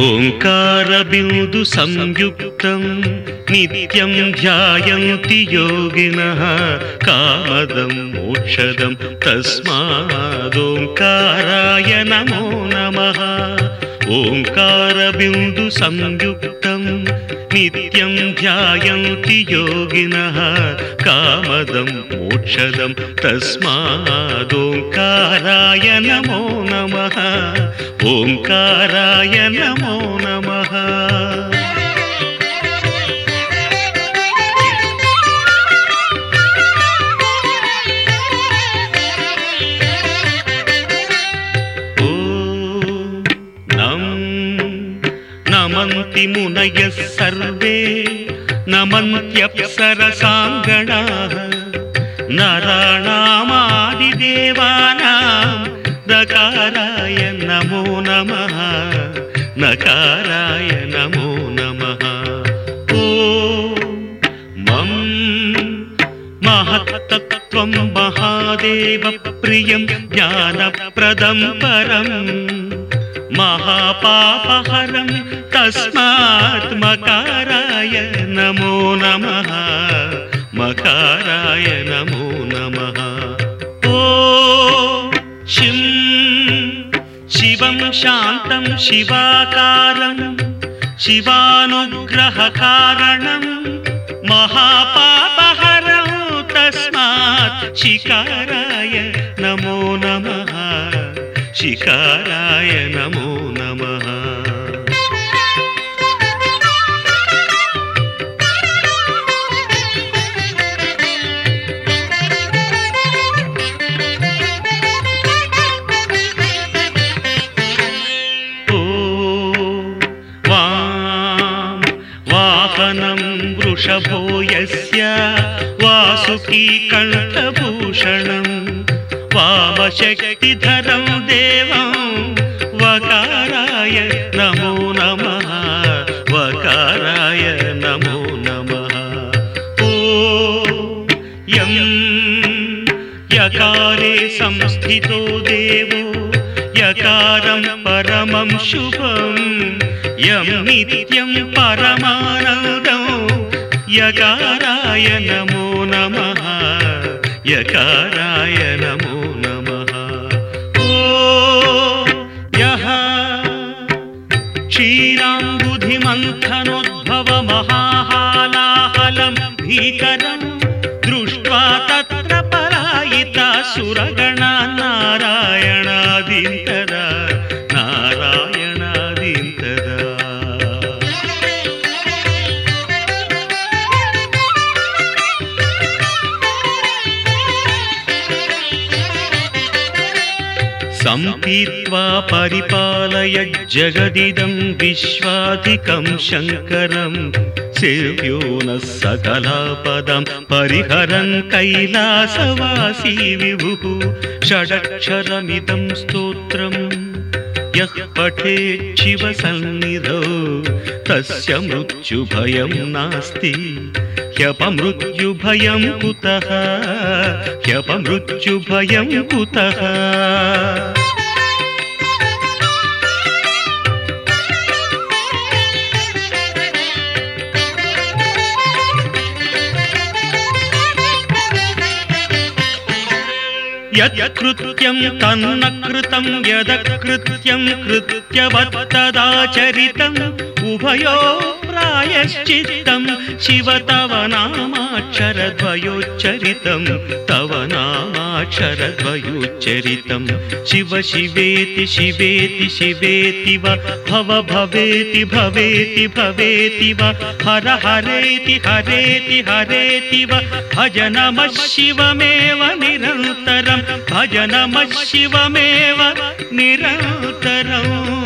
ओङ्कारबिन्दु संयुक्तं नित्यं ध्यायन्ति योगिनः कामदं मोक्षदं तस्मादोङ्काराय नमो नमः ओङ्कारबिन्दु संयुक्तं नित्यं ध्यायन्ति योगिनः कामदं मोक्षदं तस्मादोङ्काराय नमो नमः। ओङ्काराय नमो नमः नमन्ति मुनयः सर्वे नमन्त्यप्सरसाङ्गणाः नराणामादिदेवानां दकाराय नमो नमः नकाराय नमो नमः। ओ मम महत्तत्त्वं महादेवप्रियं ज्ञानप्रदं परम् महापापहरं तस्मात् मकाराय नमो नमः मकाराय नमो नमः। ओ शिं शिवं शान्तं शिवाकारं शिवानुग्रहकारणं महापापहरं तस्मात् शिकाराय नमो नमः शिकाराय नमो नमः। वृषभो यस्य वासुकीकण्ठभूषणं वामशक्तिधरं देवं वकाराय नमो नमः वकाराय नमो नमः। ओ यं यकारे संस्थितो देवो यकारं परमं शुभं यं नित्यं परमानन्दं यकाराय नमो नमः यकाराय नमो नमः क्षीराम्बुधिमन्थनोद्भवमहाहालाहलं भीकरं दृष्ट्वा तत्र पलायिता सुरगणा नारायणादिन्तदा सम्पीत्वा परिपालय जगदिदं विश्वाधिकं शङ्करं। सेव्यो नः सकलापदं परिहरन् कैलासवासी विभुः। षडक्षरमिदं स्तोत्रम् यः पठेत् शिवसन्निधौ तस्य मृत्युभयं नास्ति హ్యపమృత్యుభయం కుత హ్యపమృత్యుభయం కుత యత్కృత్యం తన్న కృతం యదకృత్యం కృత్యవత్తదాచరితం ఉభయో प्रायश्चित्तं शिव तव नामाक्षरद्वयोच्चरितं तव नामाक्षरद्वयोच्चरितं। शिव शिवेति शिवेति शिवेति वा भव भवेति भवेति भवेति वा हर हरेति हरेति हरेति वा भज नमः शिवमेव निरन्तरं भज नमः शिवमेव निरन्तरम्